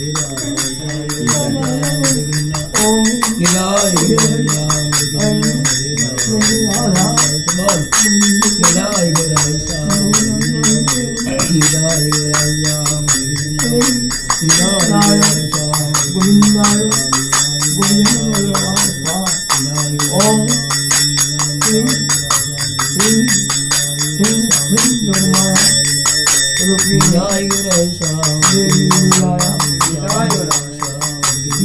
Hare Hare Hare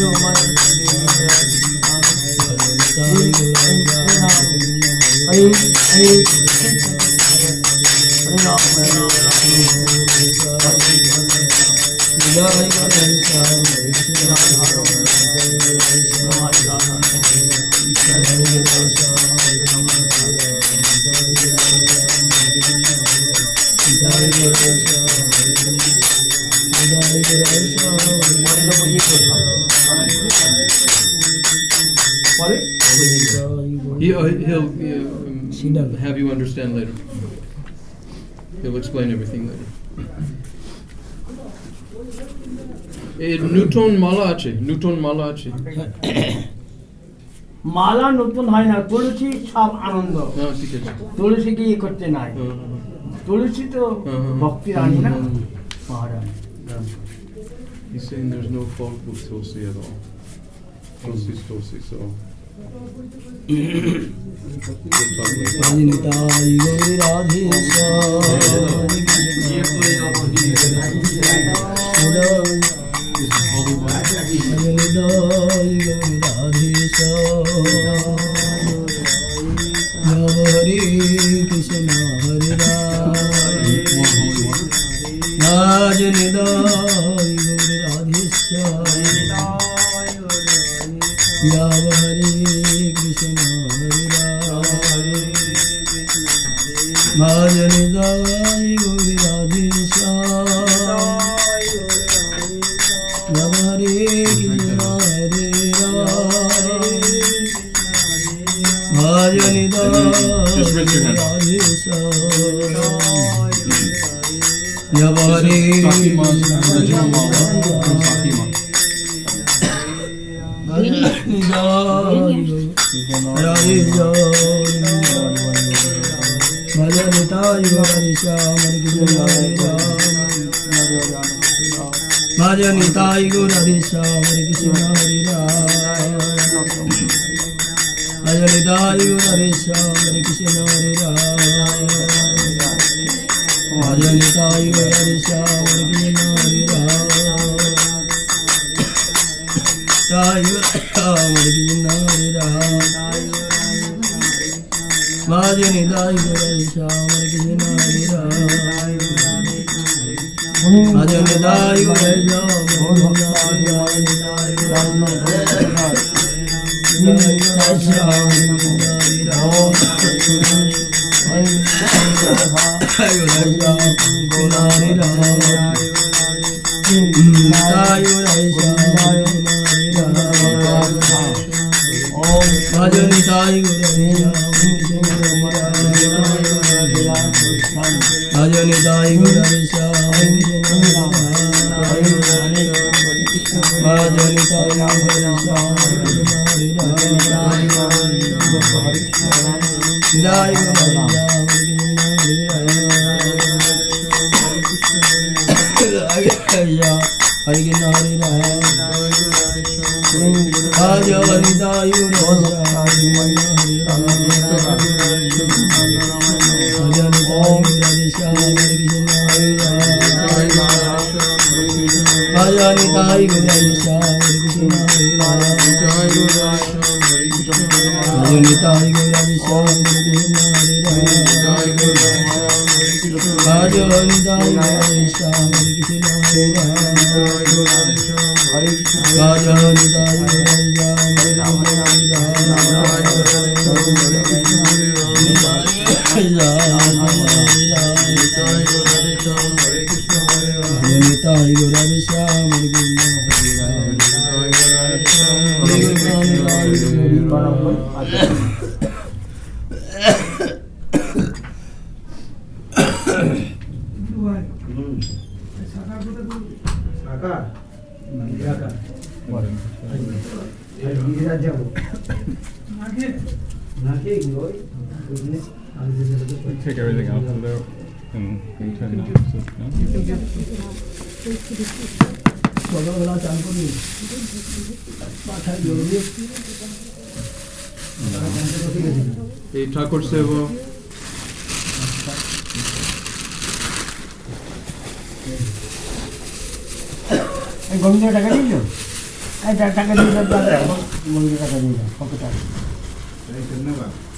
He, uh, he'll uh, have you understand later. He'll explain everything later. এ Newton মালা আছে Newton মালা আছে মালা নতুন হয় না তুলসী সব আনন্দ। হ্যাঁ তুলসীকে ইয়ে করতে নাই? হ্যাঁ, হ্যাঁ, তুলসী তো। ভক্তি রানী না? মহারানী He's saying there's no fault with Tulsi at all. Tulsi's Tulsi, so. Hare Krishna Hare Just raise your hand. Sakiman, original mala, and Sakiman. Majanitayi Guradisha Hare Krishna Hare Ram Majanitayi Guradisha Hare Krishna Hare Ram Majanitayi Guradisha Hare Krishna Hare Ram Tayi Guradisha Hare Krishna Hare Ram Majanitayi Guradisha Hare Krishna Hare Ram Majanitayi Guradisha Hare Krishna Hare Ram Jai I don't need to die, I don't need to die, I don't need to die, I don't need to die, I don't need to die, I don't need to die, I don't need to die, I don't need to die, I don't need to die, I don't need to die, I don't need to die, I don't need to die, I Om Shri আজ নিতাই গৌর রাধেশ্যাম হরে কৃষ্ণ হরে রাম জয় গুরু রাধেশ্যাম হরে কৃষ্ণ আজ নিতাই গৌর রাধেশ্যাম হরে কৃষ্ণ হরে রাম জয় গুরু রাধেশ্যাম হরে কৃষ্ণ আজ নিতাই গৌর রাধেশ্যাম হরে কৃষ্ণ হরে রাম জয় গুরু রাধেশ্যাম হরে কৃষ্ণ আজ নিতাই গৌর রাধেশ্যাম হরে কৃষ্ণ হরে রাম জয় গুরু রাধেশ্যাম হরে কৃষ্ণ হরে রাম জয় গুরু রাধেশ্যাম হরে কৃষ্ণ হরে রাম নিতাই গৌর রাধেশ্যাম হরে Krishna Saka, গুরু রাধেশ্যাম হরে কৃষ্ণ হরে রাম প্রণাম করি। আচ্ছা। Take everything out of there and, and turn it on. So, no? সকালবেলা চান করি পাঠায় জরুরি এই ঠাকুর সেবা এই গোবিন্দ টাকা দিল এই যা টাকা দিয়ে দাও দাও গোবিন্দ টাকা দিয়ে দাও কত টাকা তুলে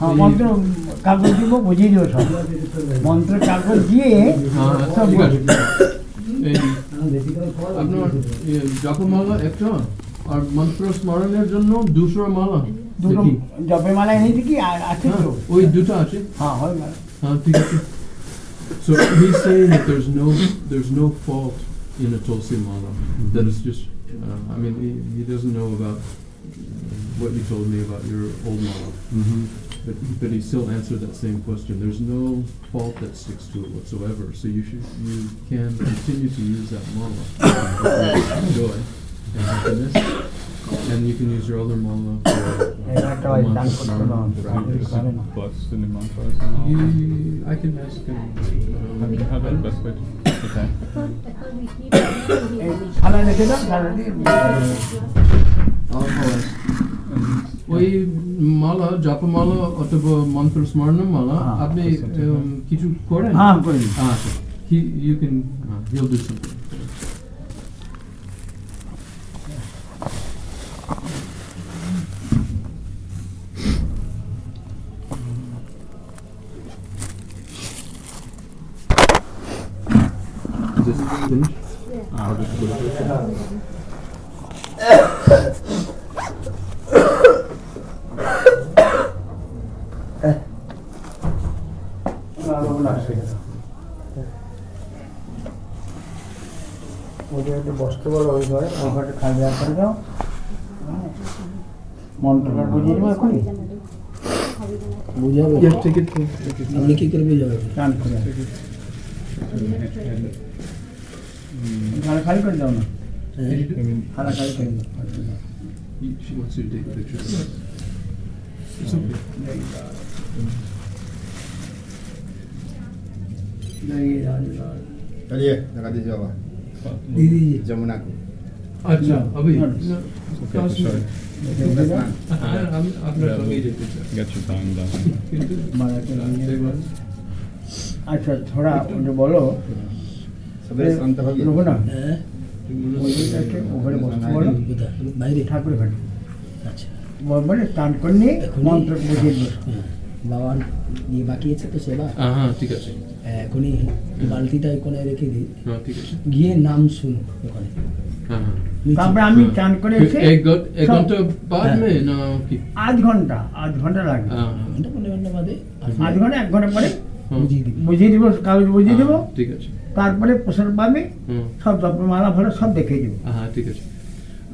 হ্যাঁ মন্ত্র কাগজ দিব বুঝিয়ে দেবো সব মন্ত্র কাগজ দিয়ে হ্যাঁ সব ঠিক আছে এই আপনার ইয়ে, জপমালা একটা আর মন্ত্র স্মরণের জন্য দুশো মালা দুটো দেখি। জপের মালা এনেছি কি আর আছে হ্যাঁ, তো ওই দুটো আছে হ্যাঁ হয়ে গেল হ্যাঁ ঠিক আছে So he's saying that there's no there's no fault in a tulsi mala. That it's just uh, I mean he, he doesn't know about what you told me about your old mala. Mm-hmm. But, but he still answered that same question. There's no fault that sticks to it whatsoever. So you should, you can continue to use that mala for joy and happiness. And you can use your other mala uh, for the? I can ask him. Um, how about the best way to okay. Uh, I'll ask. ওই মালা জপমালা অথবা মন্ত্র স্মরণ মালা হ্যাঁ, আপনি um, কিছু করেন হ্যাঁ করে দিই। আচ্ছা he you can uh, he'll do something Is this finished? I'll just put it. কেবল ওইভাবে ওইভাবে খাওয়া দাওয়া করে যাও মন্ত্রটা বুঝিয়ে দেবো এখনই বুঝাবো টিকিট আপনি কি করে বুঝাবেন টান করে খালি করে দাও না খালা খালি করে দাও She wants you to take pictures. It's okay. There you are. There you are. There you are. There you are. पाँच sorry. मिनट। स्नान हाँ, हम আপনার সঙ্গেই যেতে চাই Get your time done. কিন্তু মারাকে নিয়ে এবার আচ্ছা থোড়া ওটা বলো सवेरे शांत हो রুকো না হ্যাঁ ওইটাকে ওখানে বসতে বলো কোথায় বাইরে ঠাকুর ঘাটে আচ্ছা বলে স্নান করে নিয়ে এখনই? মন্ত্র বুঝিয়ে দেবো হ্যাঁ বাবা নিয়ে বাকি আছে তো সেবা। হ্যাঁ, হ্যাঁ, ঠিক আছে। এখনই বালতিটা ওখানে রেখে দিই। হ্যাঁ, গিয়ে নাম শুনো ওখানে। তারপরে আমি চান করে না আধ ঘণ্টা আধ ঘণ্টা লাগবে। আধ ঘণ্টা এক ঘণ্টা বুঝিয়ে দিব। বুঝিয়ে ঠিক আছে। তারপরে প্রসাদ পাবে সব মালা ভালো সব দেখিয়ে দিব। হ্যাঁ ঠিক আছে।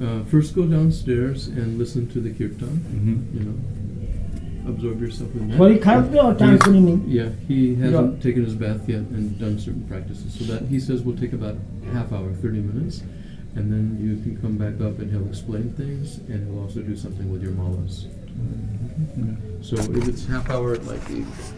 Uh, first go downstairs and listen to the kirtan, mm-hmm. you know, absorb yourself in that. Well, he can't be time Yeah, he hasn't yeah. taken his bath yet and done certain practices. So that he says will take about half hour, 30 minutes. And then you can come back up and he'll explain things and he'll also do something with your malas. Mm -hmm. So if it's half hour it might be.